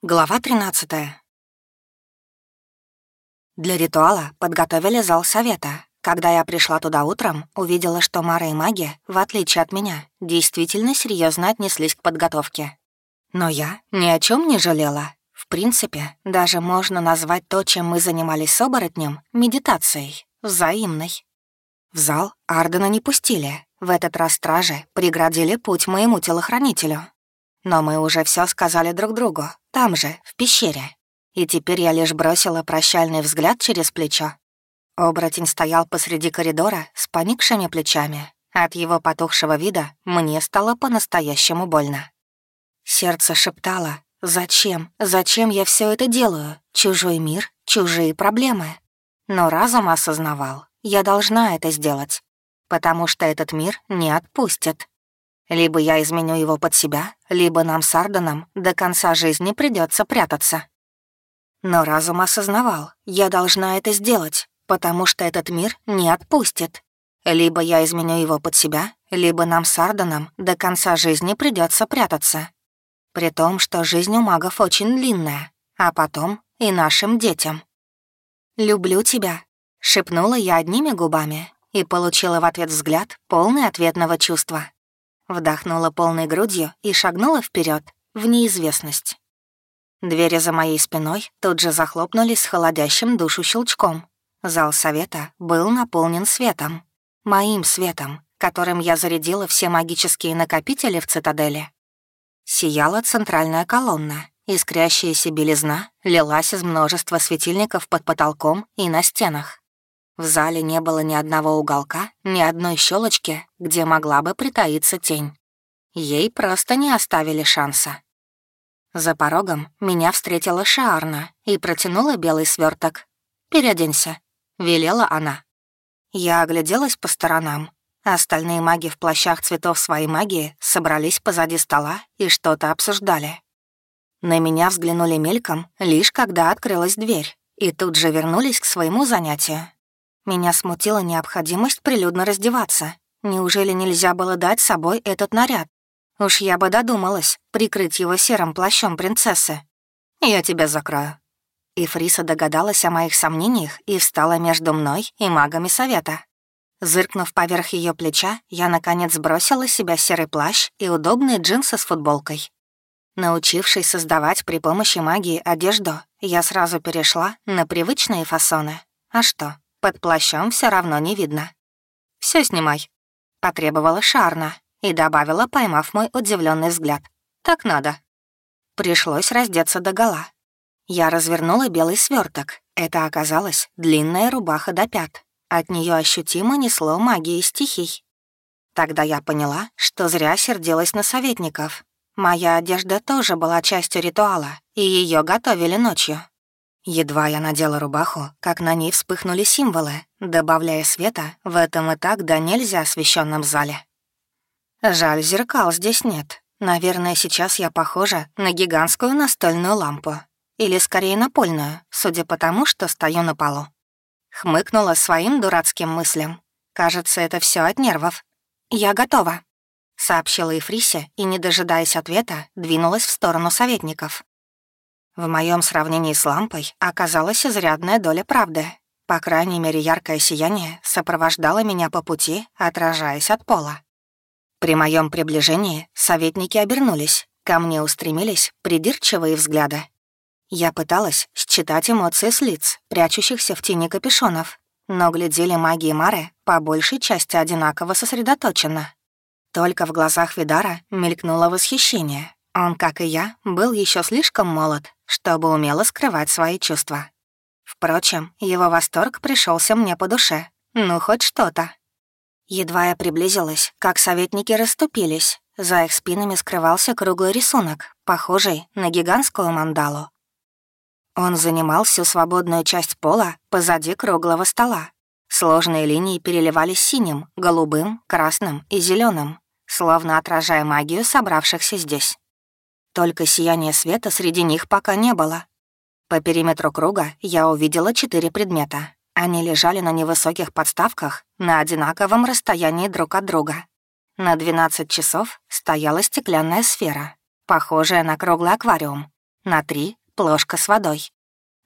Глава 13 Для ритуала подготовили зал совета. Когда я пришла туда утром, увидела, что Мара и маги, в отличие от меня, действительно серьезно отнеслись к подготовке. Но я ни о чем не жалела. В принципе, даже можно назвать то, чем мы занимались с оборотнем, медитацией, взаимной. В зал Ардена не пустили. В этот раз стражи преградили путь моему телохранителю. Но мы уже все сказали друг другу, там же, в пещере. И теперь я лишь бросила прощальный взгляд через плечо. Оборотень стоял посреди коридора с поникшими плечами. От его потухшего вида мне стало по-настоящему больно. Сердце шептало «Зачем? Зачем я все это делаю? Чужой мир, чужие проблемы». Но разум осознавал, я должна это сделать, потому что этот мир не отпустит. Либо я изменю его под себя, либо нам с Арданом до конца жизни придется прятаться. Но разум осознавал, я должна это сделать, потому что этот мир не отпустит. Либо я изменю его под себя, либо нам с Арданом до конца жизни придется прятаться. При том, что жизнь у магов очень длинная, а потом и нашим детям. «Люблю тебя», — шепнула я одними губами и получила в ответ взгляд, полный ответного чувства. Вдохнула полной грудью и шагнула вперед в неизвестность. Двери за моей спиной тут же захлопнулись с холодящим душу щелчком. Зал совета был наполнен светом. Моим светом, которым я зарядила все магические накопители в цитадели. Сияла центральная колонна, искрящаяся белизна лилась из множества светильников под потолком и на стенах. В зале не было ни одного уголка, ни одной щелочки, где могла бы притаиться тень. Ей просто не оставили шанса. За порогом меня встретила Шаарна и протянула белый сверток. «Переоденься», — велела она. Я огляделась по сторонам. Остальные маги в плащах цветов своей магии собрались позади стола и что-то обсуждали. На меня взглянули мельком, лишь когда открылась дверь, и тут же вернулись к своему занятию. Меня смутила необходимость прилюдно раздеваться. Неужели нельзя было дать собой этот наряд? Уж я бы додумалась прикрыть его серым плащом принцессы. «Я тебя закрою». И Фриса догадалась о моих сомнениях и встала между мной и магами совета. Зыркнув поверх ее плеча, я, наконец, сбросила с себя серый плащ и удобные джинсы с футболкой. Научившись создавать при помощи магии одежду, я сразу перешла на привычные фасоны. А что, под плащом все равно не видно. Все снимай», — потребовала Шарна и добавила, поймав мой удивленный взгляд. «Так надо». Пришлось раздеться догола. Я развернула белый сверток. Это оказалась длинная рубаха до пят. От нее ощутимо несло магии стихий. Тогда я поняла, что зря сердилась на советников. Моя одежда тоже была частью ритуала, и ее готовили ночью. Едва я надела рубаху, как на ней вспыхнули символы, добавляя света в этом и так да нельзя освещенном зале. Жаль, зеркал здесь нет. Наверное, сейчас я похожа на гигантскую настольную лампу. Или скорее напольную, судя по тому, что стою на полу. Хмыкнула своим дурацким мыслям. Кажется, это все от нервов. «Я готова», — сообщила Ефрисе и, не дожидаясь ответа, двинулась в сторону советников. В моем сравнении с лампой оказалась изрядная доля правды. По крайней мере, яркое сияние сопровождало меня по пути, отражаясь от пола. При моем приближении советники обернулись, ко мне устремились придирчивые взгляды. Я пыталась считать эмоции с лиц, прячущихся в тени капюшонов, но глядели маги и Мары по большей части одинаково сосредоточенно. Только в глазах Видара мелькнуло восхищение, он, как и я, был еще слишком молод, чтобы умело скрывать свои чувства. Впрочем, его восторг пришелся мне по душе. Ну, хоть что-то. Едва я приблизилась, как советники расступились. За их спинами скрывался круглый рисунок, похожий на гигантскую мандалу. Он занимал всю свободную часть пола позади круглого стола. Сложные линии переливались синим, голубым, красным и зеленым, словно отражая магию собравшихся здесь. Только сияния света среди них пока не было. По периметру круга я увидела четыре предмета. Они лежали на невысоких подставках на одинаковом расстоянии друг от друга. На 12 часов стояла стеклянная сфера, похожая на круглый аквариум. На три — плошка с водой.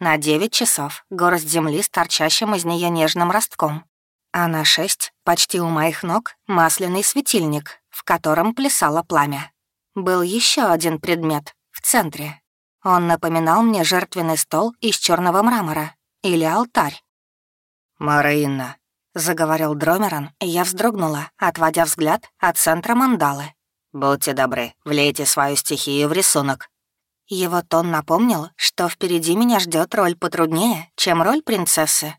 На девять часов — горсть земли с торчащим из нее нежным ростком. А на шесть, почти у моих ног, масляный светильник, в котором плясало пламя. Был еще один предмет в центре. Он напоминал мне жертвенный стол из черного мрамора или алтарь. «Марина», — заговорил Дромерон, и я вздрогнула, отводя взгляд от центра мандалы. «Будьте добры, влейте свою стихию в рисунок». Его тон напомнил, что впереди меня ждет роль потруднее, чем роль принцессы.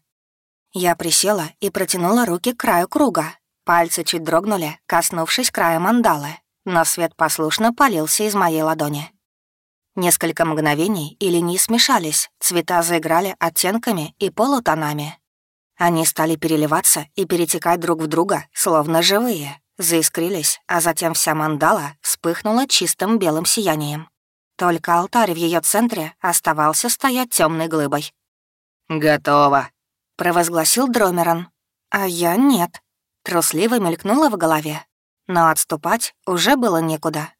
Я присела и протянула руки к краю круга. Пальцы чуть дрогнули, коснувшись края мандалы, но свет послушно полился из моей ладони. Несколько мгновений и линии смешались, цвета заиграли оттенками и полутонами. Они стали переливаться и перетекать друг в друга, словно живые, заискрились, а затем вся мандала вспыхнула чистым белым сиянием. Только алтарь в ее центре оставался стоять темной глыбой. «Готово», — провозгласил Дромерон. А я нет. Трусливо мелькнула в голове. Но отступать уже было некуда.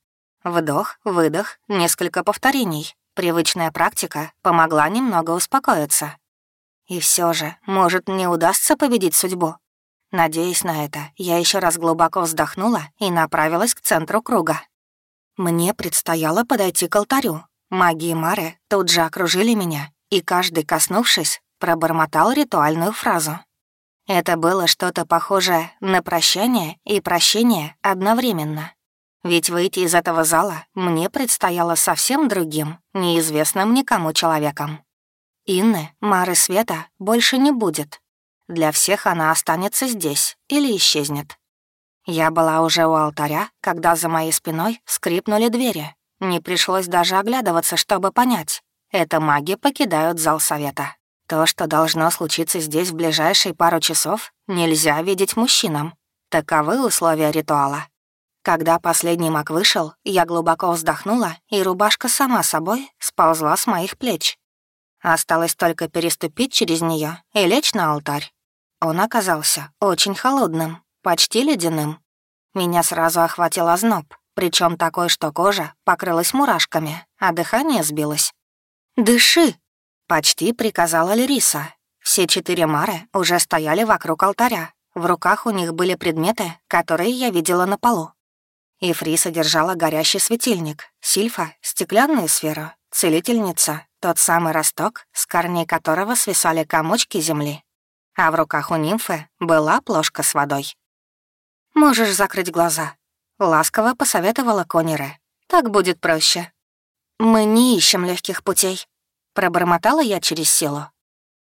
Вдох, выдох, несколько повторений. Привычная практика помогла немного успокоиться. И все же, может, не удастся победить судьбу. Надеясь на это, я еще раз глубоко вздохнула и направилась к центру круга. Мне предстояло подойти к алтарю. Маги и Мары тут же окружили меня, и каждый, коснувшись, пробормотал ритуальную фразу. Это было что-то похожее на прощание и прощение одновременно. Ведь выйти из этого зала мне предстояло совсем другим, неизвестным никому человеком. Инны, Мары Света, больше не будет. Для всех она останется здесь или исчезнет. Я была уже у алтаря, когда за моей спиной скрипнули двери. Не пришлось даже оглядываться, чтобы понять. Это маги покидают зал совета. То, что должно случиться здесь в ближайшие пару часов, нельзя видеть мужчинам. Таковы условия ритуала. Когда последний маг вышел, я глубоко вздохнула, и рубашка сама собой сползла с моих плеч. Осталось только переступить через нее и лечь на алтарь. Он оказался очень холодным, почти ледяным. Меня сразу охватил озноб, причем такой, что кожа покрылась мурашками, а дыхание сбилось. «Дыши!» — почти приказала Лериса. Все четыре Мары уже стояли вокруг алтаря. В руках у них были предметы, которые я видела на полу. Ифриса держала горящий светильник, Сильфа — стеклянную сферу, целительница — тот самый росток, с корней которого свисали комочки земли. А в руках у нимфы была плошка с водой. «Можешь закрыть глаза», — ласково посоветовала Конере. «Так будет проще». «Мы не ищем легких путей», — пробормотала я через силу.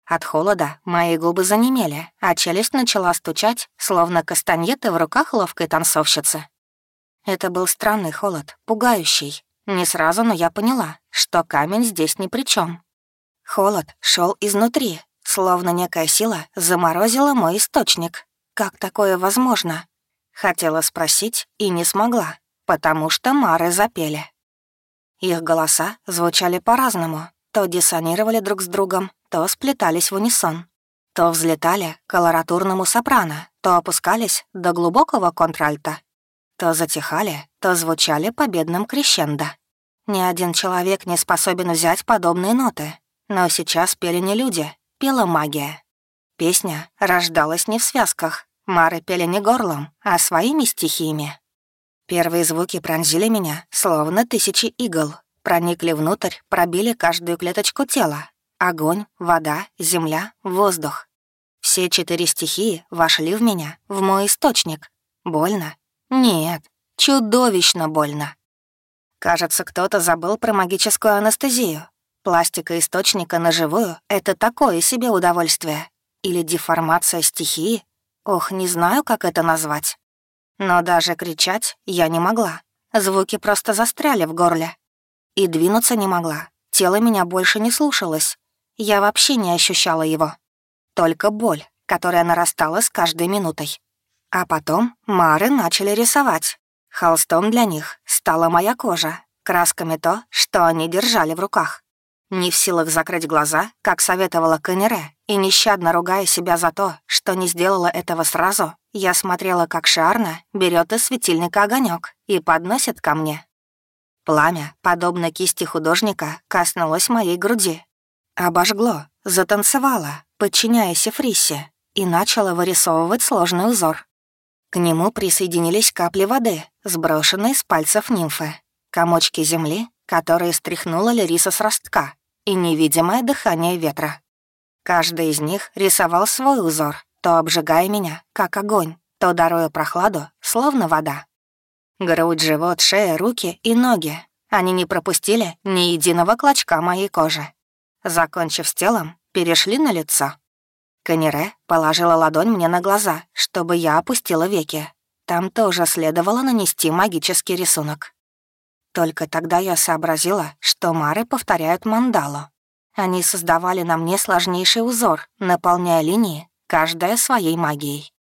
От холода мои губы занемели, а челюсть начала стучать, словно кастаньеты в руках ловкой танцовщицы. Это был странный холод, пугающий. Не сразу, но я поняла, что камень здесь ни при чем. Холод шел изнутри, словно некая сила заморозила мой источник. Как такое возможно? Хотела спросить и не смогла, потому что мары запели. Их голоса звучали по-разному, то диссонировали друг с другом, то сплетались в унисон. То взлетали к колоратурному сопрано, то опускались до глубокого контральта. То затихали, то звучали победным крещендо. Ни один человек не способен взять подобные ноты. Но сейчас пели не люди, пела магия. Песня рождалась не в связках. Мары пели не горлом, а своими стихиями. Первые звуки пронзили меня, словно тысячи игл. Проникли внутрь, пробили каждую клеточку тела. Огонь, вода, земля, воздух. Все четыре стихии вошли в меня, в мой источник. Больно, нет, чудовищно больно. Кажется, кто-то забыл про магическую анестезию. Пластика источника на живую — это такое себе удовольствие. Или деформация стихии. Ох, не знаю, как это назвать. Но даже кричать я не могла. Звуки просто застряли в горле. И двинуться не могла. Тело меня больше не слушалось. Я вообще не ощущала его. Только боль, которая нарастала с каждой минутой. А потом Мары начали рисовать. Холстом для них стала моя кожа, красками то, что они держали в руках. Не в силах закрыть глаза, как советовала Канере, и нещадно ругая себя за то, что не сделала этого сразу, я смотрела, как Шарна берет из светильника огонек и подносит ко мне. Пламя, подобно кисти художника, коснулось моей груди. Обожгло, затанцевало, подчиняясь Эфрисе, и начало вырисовывать сложный узор. К нему присоединились капли воды, сброшенные с пальцев нимфы, комочки земли, которые стряхнула Лериса с ростка, и невидимое дыхание ветра. Каждый из них рисовал свой узор, то обжигая меня, как огонь, то даруя прохладу, словно вода. Грудь, живот, шея, руки и ноги. Они не пропустили ни единого клочка моей кожи. Закончив с телом, перешли на лицо. Канере положила ладонь мне на глаза, чтобы я опустила веки. Там тоже следовало нанести магический рисунок. Только тогда я сообразила, что мары повторяют мандалу. Они создавали на мне сложнейший узор, наполняя линии, каждая своей магией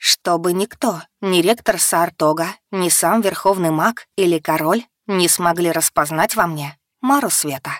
чтобы никто, ни ректор Сартога, ни сам верховный маг или король не смогли распознать во мне Мару Света.